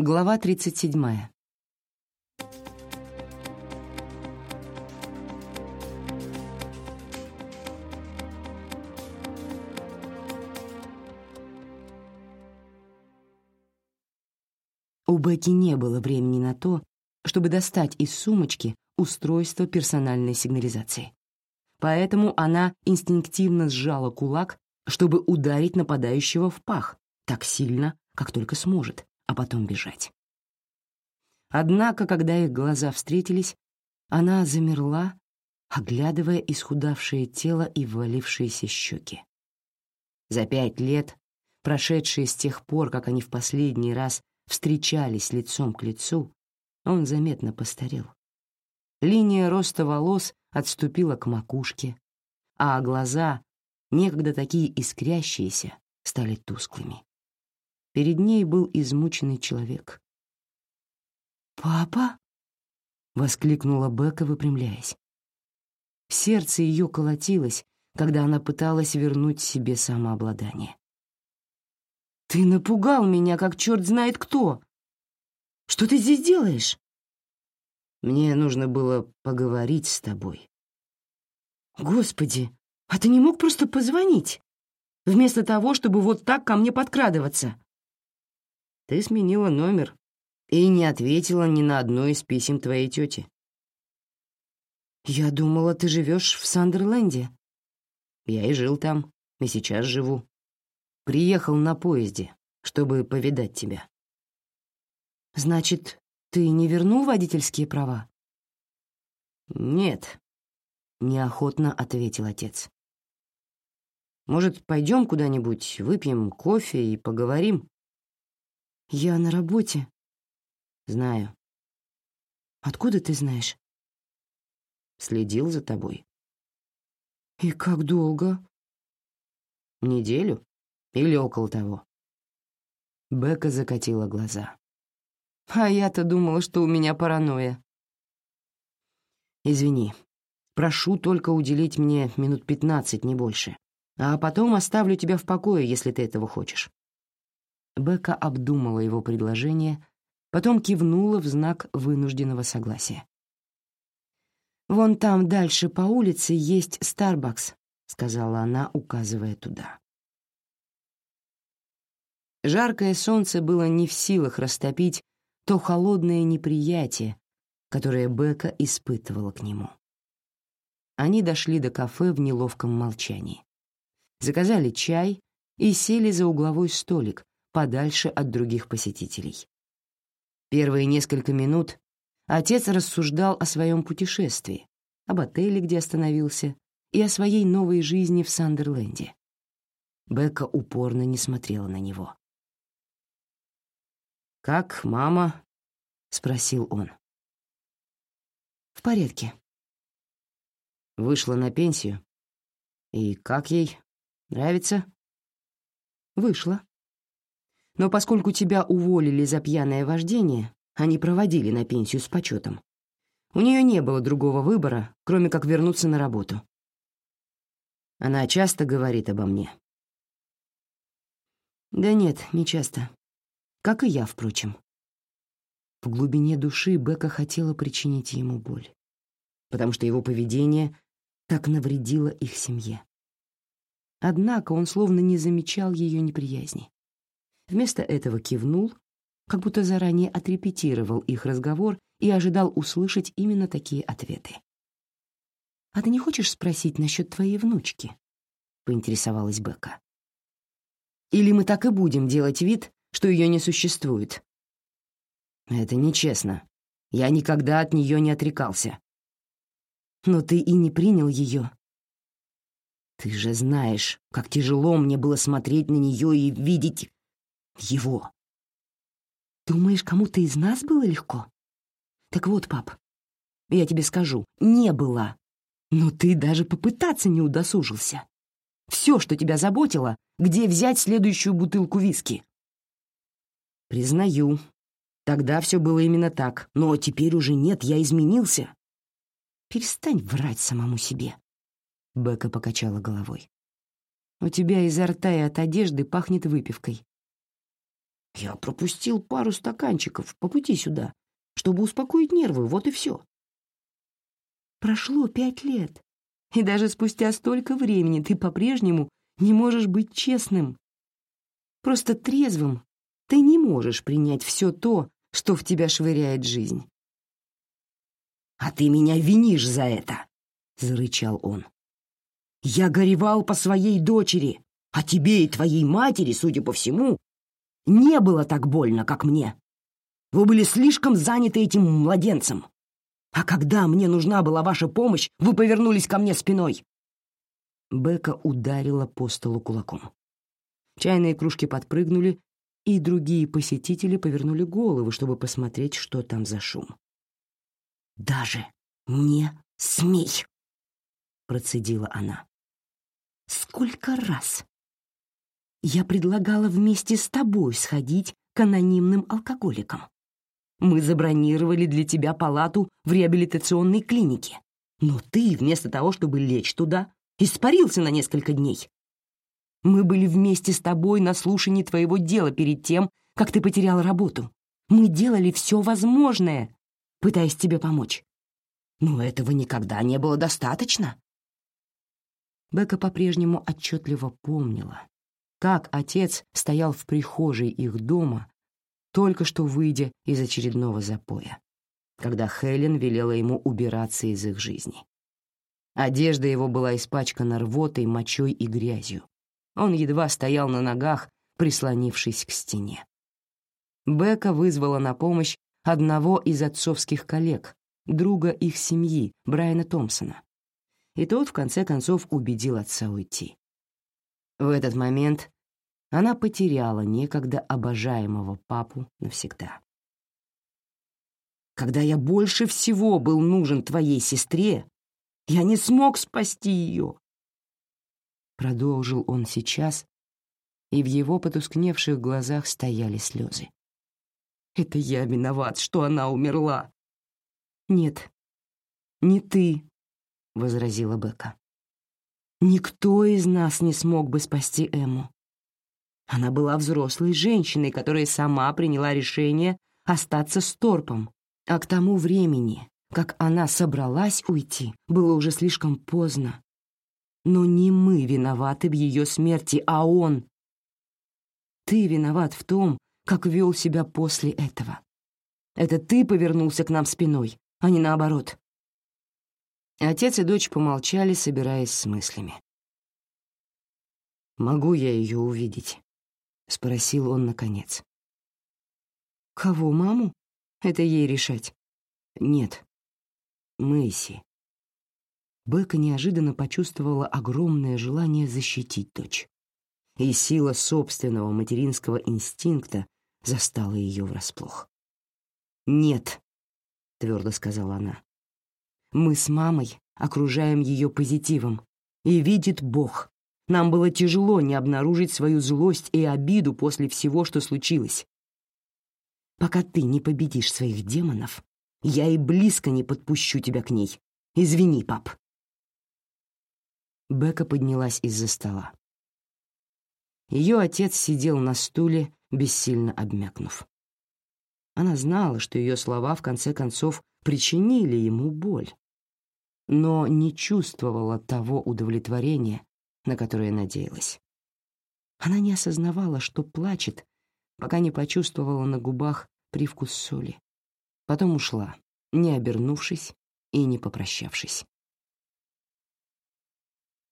Глава 37. У Бекки не было времени на то, чтобы достать из сумочки устройство персональной сигнализации. Поэтому она инстинктивно сжала кулак, чтобы ударить нападающего в пах так сильно, как только сможет, а потом бежать. Однако, когда их глаза встретились, она замерла, оглядывая исхудавшее тело и ввалившиеся щеки. За пять лет, прошедшие с тех пор, как они в последний раз встречались лицом к лицу, он заметно постарел. Линия роста волос отступила к макушке, а глаза, некогда такие искрящиеся, стали тусклыми. Перед ней был измученный человек. «Папа?» — воскликнула Бека, выпрямляясь. Сердце ее колотилось, когда она пыталась вернуть себе самообладание. «Ты напугал меня, как черт знает кто! Что ты здесь делаешь?» «Мне нужно было поговорить с тобой». «Господи, а ты не мог просто позвонить, вместо того, чтобы вот так ко мне подкрадываться?» Ты сменила номер и не ответила ни на одно из писем твоей тети. Я думала, ты живешь в Сандерленде. Я и жил там, и сейчас живу. Приехал на поезде, чтобы повидать тебя. Значит, ты не вернул водительские права? Нет, неохотно ответил отец. Может, пойдем куда-нибудь, выпьем кофе и поговорим? «Я на работе». «Знаю». «Откуда ты знаешь?» «Следил за тобой». «И как долго?» «Неделю или около того». Бека закатила глаза. «А я-то думала, что у меня паранойя». «Извини, прошу только уделить мне минут пятнадцать, не больше, а потом оставлю тебя в покое, если ты этого хочешь». Бека обдумала его предложение, потом кивнула в знак вынужденного согласия. «Вон там дальше по улице есть Старбакс», — сказала она, указывая туда. Жаркое солнце было не в силах растопить то холодное неприятие, которое Бека испытывала к нему. Они дошли до кафе в неловком молчании. Заказали чай и сели за угловой столик, подальше от других посетителей. Первые несколько минут отец рассуждал о своем путешествии, об отеле, где остановился, и о своей новой жизни в Сандерленде. Бекка упорно не смотрела на него. «Как мама?» — спросил он. «В порядке». Вышла на пенсию. И как ей? Нравится? Вышла. Но поскольку тебя уволили за пьяное вождение, они проводили на пенсию с почетом. У нее не было другого выбора, кроме как вернуться на работу. Она часто говорит обо мне. Да нет, не часто. Как и я, впрочем. В глубине души Бека хотела причинить ему боль, потому что его поведение так навредило их семье. Однако он словно не замечал ее неприязни. Вместо этого кивнул, как будто заранее отрепетировал их разговор и ожидал услышать именно такие ответы. «А ты не хочешь спросить насчет твоей внучки?» — поинтересовалась Бека. «Или мы так и будем делать вид, что ее не существует?» «Это нечестно. Я никогда от нее не отрекался». «Но ты и не принял ее». «Ты же знаешь, как тяжело мне было смотреть на нее и видеть его. Думаешь, кому-то из нас было легко? Так вот, пап, я тебе скажу, не было. Но ты даже попытаться не удосужился. Все, что тебя заботило, где взять следующую бутылку виски. Признаю, тогда все было именно так, но теперь уже нет, я изменился. Перестань врать самому себе. Бека покачала головой. У тебя изо рта и от одежды пахнет выпивкой. Я пропустил пару стаканчиков по пути сюда, чтобы успокоить нервы, вот и все. Прошло пять лет, и даже спустя столько времени ты по-прежнему не можешь быть честным. Просто трезвым ты не можешь принять все то, что в тебя швыряет жизнь. «А ты меня винишь за это!» — зарычал он. «Я горевал по своей дочери, а тебе и твоей матери, судя по всему, не было так больно, как мне. Вы были слишком заняты этим младенцем. А когда мне нужна была ваша помощь, вы повернулись ко мне спиной». Бека ударила по столу кулаком. Чайные кружки подпрыгнули, и другие посетители повернули головы, чтобы посмотреть, что там за шум. «Даже не смей!» — процедила она. «Сколько раз я предлагала вместе с тобой сходить к анонимным алкоголикам? Мы забронировали для тебя палату в реабилитационной клинике, но ты, вместо того, чтобы лечь туда, испарился на несколько дней. Мы были вместе с тобой на слушании твоего дела перед тем, как ты потерял работу. Мы делали все возможное, пытаясь тебе помочь. Но этого никогда не было достаточно. Бека по-прежнему отчетливо помнила, как отец стоял в прихожей их дома, только что выйдя из очередного запоя, когда Хелен велела ему убираться из их жизни. Одежда его была испачкана рвотой, мочой и грязью. Он едва стоял на ногах, прислонившись к стене. Бека вызвала на помощь одного из отцовских коллег, друга их семьи, Брайана Томпсона. И тот, в конце концов, убедил отца уйти. В этот момент она потеряла некогда обожаемого папу навсегда. Когда я больше всего был нужен твоей сестре, я не смог спасти ее. Продолжил он сейчас, и в его потускневших глазах стояли слезы. Это я виноват, что она умерла. Нет, не ты, возразила Бека. Никто из нас не смог бы спасти Эму. Она была взрослой женщиной, которая сама приняла решение остаться с Торпом. А к тому времени, как она собралась уйти, было уже слишком поздно. Но не мы виноваты в ее смерти, а он. Ты виноват в том, как вел себя после этого. Это ты повернулся к нам спиной, а не наоборот. Отец и дочь помолчали, собираясь с мыслями. «Могу я ее увидеть?» — спросил он наконец. «Кого, маму? Это ей решать». «Нет. Мэйси». Бека неожиданно почувствовала огромное желание защитить дочь. И сила собственного материнского инстинкта застала ее врасплох. «Нет», — твердо сказала она. «Мы с мамой окружаем ее позитивом, и видит Бог, нам было тяжело не обнаружить свою злость и обиду после всего, что случилось. Пока ты не победишь своих демонов, я и близко не подпущу тебя к ней. Извини, пап. Бека поднялась из-за стола. Ее отец сидел на стуле, бессильно обмякнув. Она знала, что ее слова в конце концов причинили ему боль, но не чувствовала того удовлетворения, на которое надеялась. Она не осознавала, что плачет, пока не почувствовала на губах привкус соли. Потом ушла, не обернувшись и не попрощавшись.